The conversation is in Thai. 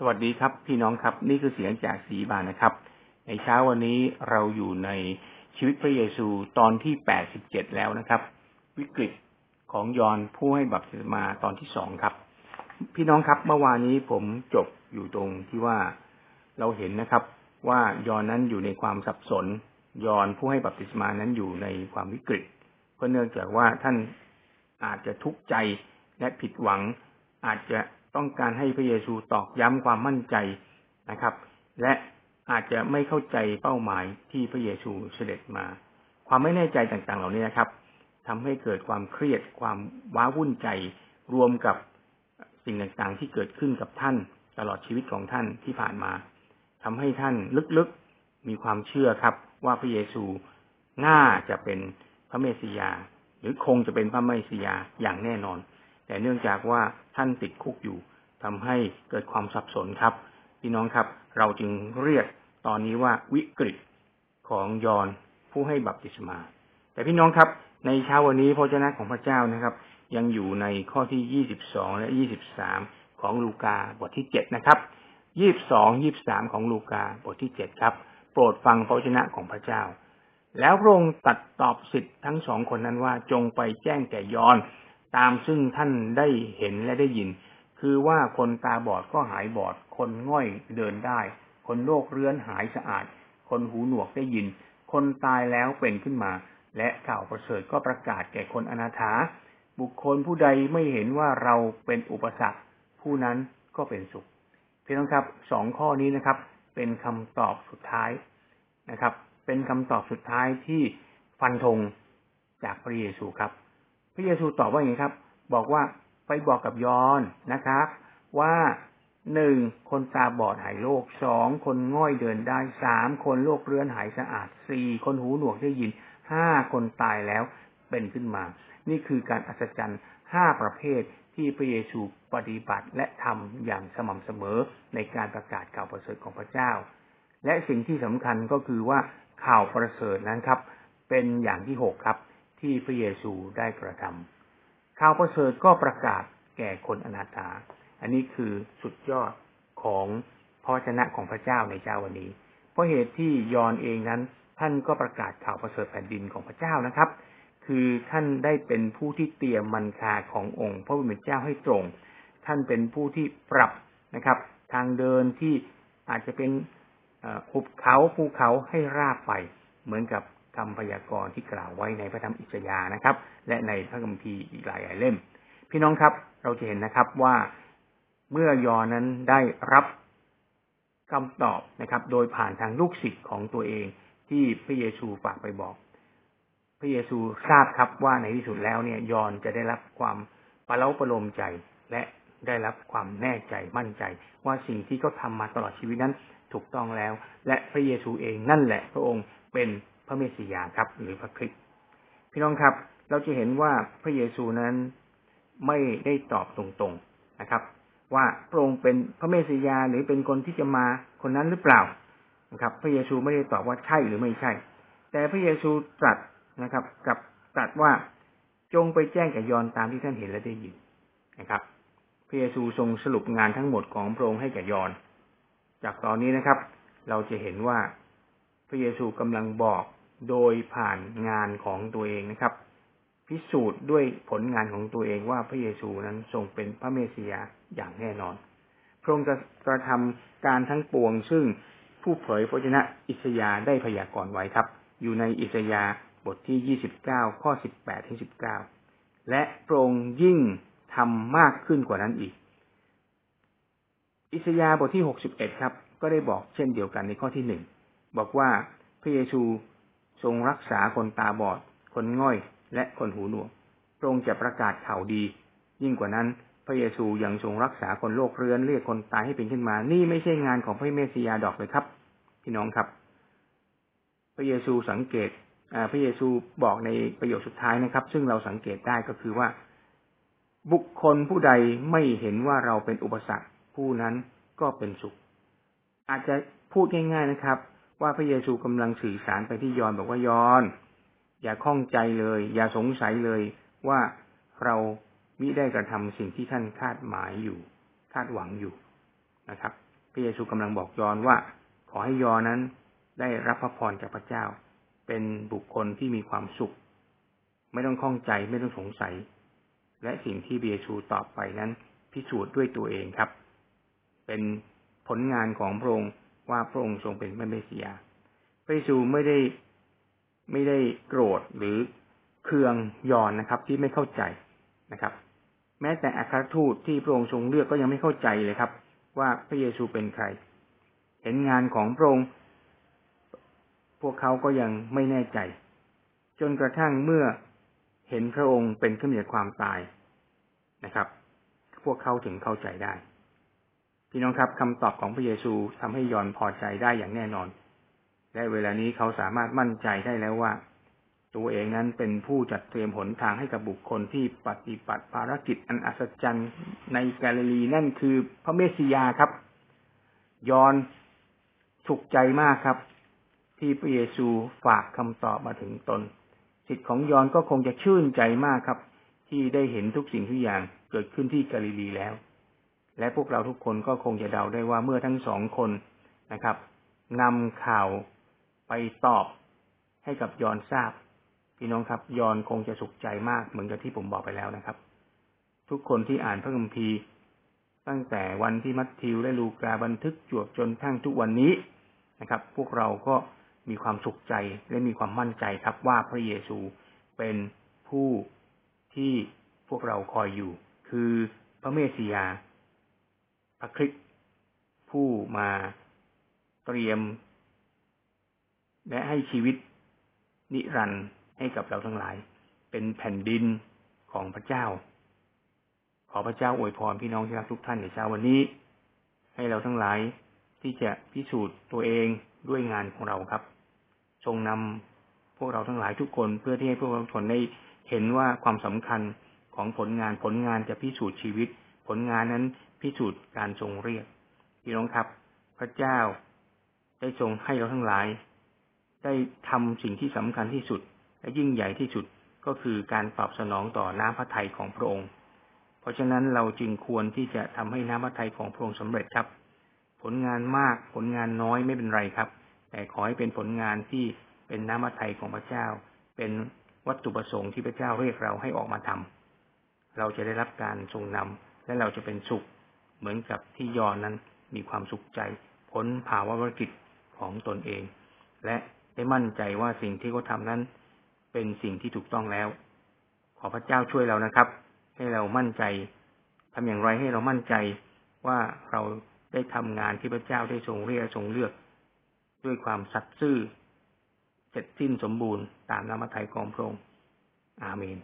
สวัสดีครับ พี่น้องครับ นี่คือเสียงจากสีบานนะครับ ในเช้าวันนี้เราอยู่ในชีวิตพระเยซูตอนที่แปดสิบเจ็ดแล้วนะครับ วิกฤตของยอนผู้ให้บัพติศมาตอนที่สองครับ พี่น้องครับเมื่อวานนี้ผมจบอยู่ตรงที่ว่าเราเห็นนะครับ ว่ายอนนั้นอยู่ในความสับสน ยอนผู้ให้บัพติศมานั้นอยู่ในความวิกฤตเพราะเนื่องจากว่าท่านอาจจะทุกข์ใจและผิดหวังอาจจะ ต้องการให้พระเยซูตอกย้ำความมั่นใจนะครับ และอาจจะไม่เข้าใจเป้าหมายที่พระเยซูเสด็จมา ความไม่แน่ใจต่างๆ เหล่านี้นะครับทำให้เกิดความเครียดความว้าวุ่นใจรวมกับสิ่งต่างๆ ที่เกิดขึ้นกับท่านตลอดชีวิตของท่านที่ผ่านมาทำให้ท่านลึกๆมีความเชื่อครับ ว่าพระเยซูน่าจะเป็นพระเมสสิยา หรือคงจะเป็นพระเมสสิยาอย่างแน่นอน แต่เนื่องจากว่าท่านติดคุกอยู่ทำให้เกิดความสับสนครับ พี่น้องครับ เราจึงเรียกตอนนี้ว่าวิกฤตของยอนผู้ให้บัพติศมา แต่พี่น้องครับในเช้าวันนี้พระเจ้าของพระเจ้านะครับ ยังอยู่ในข้อที่ยี่สิบสองและยี่สิบสามของลูกาบทที่เจ็ดนะครับยี่บสองยี่บสามของลูกาบทที่เจ็ดครับ โปรดฟังพระเจ้าของพระเจ้า แล้วพระองค์ตัดตอบสิทธิ์ทั้งสองคนนั้นว่าจงไปแจ้งแก่ยอน ตามซึ่งท่านได้เห็นและได้ยิน คือว่าคนตาบอดก็หายบอด คนง่อยเดินได้ คนโรคเรื้อนหายสะอาด คนหูหนวกได้ยิน คนตายแล้วเป็นขึ้นมา และข่าวประเสริฐก็ประกาศแก่คนอนาถา บุคคลผู้ใดไม่เห็นว่าเราเป็นอุปสรรค ผู้นั้นก็เป็นสุขพี่น้องครับสองข้อนี้นะครับ เป็นคำตอบสุดท้ายนะครับ เป็นคำตอบสุดท้ายที่ฟันธงจากพระเยซูครับ ระเยซูตอบว่าอย่างนี้ครับ บอกว่าไปบอกกับยอนนะครับ ว่าหนึ่งคนตาบอดหายโรคสองคนง่อยเดินได้สามคนโรคเรื้อนหายสะอาดสี่คนหูหนวกได้ยินห้าคนตายแล้วเป็นขึ้นมา นี่คือการอัศจรรย์ห้าประเภทที่พระเยซูปฏิบัติและทำอย่างสม่ำเสมอในการประกาศข่าวประเสริฐของพระเจ้า และสิ่งที่สำคัญก็คือว่าข่าวประเสริฐนั้นครับ เป็นอย่างที่หกครับ ที่พระเยซูได้กระทำข่าวประเสริฐก็ประกาศแก่คนอนาถา อันนี้คือสุดยอดของพระชนะของพระเจ้าในเจ้าวันนี้ เพราะเหตุที่ยอนเองนั้น ท่านก็ประกาศข่าวประเสริฐแผ่นดินของพระเจ้านะครับ คือท่านได้เป็นผู้ที่เตรียมมันคาขององค์พระผู้เป็นเจ้าให้ตรง ท่านเป็นผู้ที่ปรับนะครับ ทางเดินที่อาจจะเป็นหุบเขาภูเขาให้ราบไป เหมือนกับ คำพยากรณ์ที่กล่าวไว้ในพระธรรมอิสยาห์นะครับ และในพระคัมภีร์อีกหลายเล่ม พี่น้องครับ เราจะเห็นนะครับว่าเมื่อยอนั้นได้รับคำตอบนะครับ โดยผ่านทางลูกศิษย์ของตัวเองที่พระเยซูฝากไปบอก พระเยซูทราบครับว่าในที่สุดแล้วเนี่ยยอนจะได้รับความประเล้าประโลมใจและได้รับความแน่ใจมั่นใจ ว่าสิ่งที่เขาทามาตลอดชีวิตนั้นถูกต้องแล้ว และพระเยซูเองนั่นแหละพระองค์เป็น พระเมสสิยาครับ หรือพระคริสต์พี่น้องครับ เราจะเห็นว่าพระเยซูนั้นไม่ได้ตอบตรงๆนะครับ ว่าพระองค์เป็นพระเมสสิยาหรือเป็นคนที่จะมาคนนั้นหรือเปล่านะครับ พระเยซูไม่ได้ตอบว่าใช่หรือไม่ใช่ แต่พระเยซูตรัสนะครับ กับตรัสว่าจงไปแจ้งกับยอนตามที่ท่านเห็นและได้ยินนะครับ พระเยซูทรงสรุปงานทั้งหมดของพระองค์ให้แก่ยอน จากตอนนี้นะครับ เราจะเห็นว่าพระเยซูกำลังบอก โดยผ่านงานของตัวเองนะครับ พิสูจน์ด้วยผลงานของตัวเองว่าพระเยซูนั้นทรงเป็นพระเมสสิยาอย่างแน่นอน พระองค์จะกระทำการทั้งปวงซึ่งผู้เผยพระชนะอิสยาได้พยากรณ์ไว้ครับ อยู่ในอิสยาบทที่ยี่สิบเก้าข้อสิบแปดถึงสิบเก้าและพระองค์ยิ่งทำมากขึ้นกว่านั้นอีก อิสยาบทที่หกสิบเอ็ดครับ ก็ได้บอกเช่นเดียวกันในข้อที่หนึ่งบอกว่าพระเยซู ทรงรักษาคนตาบอด คนง่อย และคนหูหนวก พระองค์จะประกาศข่าวดี ยิ่งกว่านั้น พระเยซูยังทรงรักษาคนโรคเรื้อนเรียกคนตายให้เป็นขึ้นมา นี่ไม่ใช่งานของพระเมสสิยาดอกเลยครับ พี่น้องครับ พระเยซูสังเกตพระเยซูบอกในประโยคสุดท้ายนะครับ ซึ่งเราสังเกตได้ก็คือว่า บุคคลผู้ใดไม่เห็นว่าเราเป็นอุปสรรคผู้นั้นก็เป็นสุข อาจจะพูดง่าย ๆนะครับ ว่าพระเยซูกำลังสื่อสารไปที่ยอนบอกว่ายอน อย่าข้องใจเลย อย่าสงสัยเลยว่าเรามิได้กระทำสิ่งที่ท่านคาดหมายอยู่ คาดหวังอยู่นะครับ พระเยซูกำลังบอกยอนว่า ขอให้ยอนนั้นได้รับพระพรจากพระเจ้า เป็นบุคคลที่มีความสุข ไม่ต้องข้องใจไม่ต้องสงสัย และสิ่งที่เบียชูตอบไปนั้น พิสูจน์ด้วยตัวเองครับ เป็นผลงานของพระองค์ ว่าพระองค์ทรงเป็นแม่เมสสิยาพระเยซูไม่ได้ไม่ได้โกรธหรือเคืองยอนนะครับที่ไม่เข้าใจนะครับ แม้แต่อัครทูตที่พระองค์ทรงเลือกก็ยังไม่เข้าใจเลยครับ ว่าพระเยซูเป็นใคร เห็นงานของพระองค์พวกเขาก็ยังไม่แน่ใจ จนกระทั่งเมื่อเห็นพระองค์เป็นขึ้นจากความตายนะครับ พวกเขาถึงเข้าใจได้ พี่น้องครับคำตอบของพระเยซูทำให้ยอนพอใจได้อย่างแน่นอน และเวลานี้เขาสามารถมั่นใจได้แล้วว่า ตัวเองนั้นเป็นผู้จัดเตรียมหนทางให้กับบุคคลที่ปฏิบัติภารกิจอันอัศจรรย์ในกาลิลีนั่นคือพระเมสสิยาครับ ยอนสุขใจมากครับ ที่พระเยซูฝากคำตอบมาถึงตนสิทธิ์ของยอนก็คงจะชื่นใจมากครับ ที่ได้เห็นทุกสิ่งทุกอย่างเกิดขึ้นที่กาลิลีแล้ว และพวกเราทุกคนก็คงจะเดาได้ว่าเมื่อทั้งสองคนนะครับนำข่าวไปตอบให้กับยอนทราบ พี่น้องครับ ยอนคงจะสุขใจมากเหมือนกับที่ผมบอกไปแล้วนะครับ ทุกคนที่อ่านพระคัมภีร์ ตั้งแต่วันที่มัทธิวและลูกาบันทึกจวบจนทั้งทุกวันนี้นะครับ พวกเราก็มีความสุขใจและมีความมั่นใจครับว่าพระเยซูเป็นผู้ที่พวกเราคอยอยู่ คือพระเมสสิยา พระคริสต์ผู้มาเตรียม และให้ชีวิตนิรันดร์ให้กับเราทั้งหลาย เป็นแผ่นดินของพระเจ้า ขอพระเจ้าอวยพรพี่น้องที่รักทุกท่านในเช้าวันนี้ ให้เราทั้งหลายที่จะพิสูจน์ตัวเองด้วยงานของเราครับ ทรงนำพวกเราทั้งหลายทุกคนเพื่อที่ให้พวกเราทุกคนได้เห็นว่าความสำคัญของผลงานผลงานจะพิสูจน์ชีวิต ผลงานนั้น พิสูจน์การทรงเรียกพี่น้องครับ พระเจ้าได้ทรงให้เราทั้งหลาย ได้ทำสิ่งที่สำคัญที่สุด และยิ่งใหญ่ที่สุดก็คือการตอบสนองต่อน้ำพระทัยของพระองค์ เพราะฉะนั้นเราจึงควรที่จะทำให้น้ำพระทัยของพระองค์สำเร็จครับ ผลงานมากผลงานน้อยไม่เป็นไรครับ แต่ขอให้เป็นผลงานที่เป็นน้ำมัทไทยของพระเจ้า เป็นวัตถุประสงค์ที่พระเจ้าเรียกเราให้ออกมาทำเราจะได้รับการทรงนำและเราจะเป็นสุข เหมือนกับที่ยอนนั้นมีความสุขใจพ้นภาวะวิกฤตของตนเอง และได้มั่นใจว่าสิ่งที่เขาทานั้น เป็นสิ่งที่ถูกต้องแล้ว ขอพระเจ้าช่วยเรานะครับ ให้เรามั่นใจทำอย่างไรให้เรามั่นใจว่าเราได้ทำงานที่พระเจ้าได้ทรงเรียกทรงเลือก ด้วยความสัตย์ซื่อเสร็จสิ้นสมบูรณ์ตามน้ำมัทไทยของพระองค์อาเมน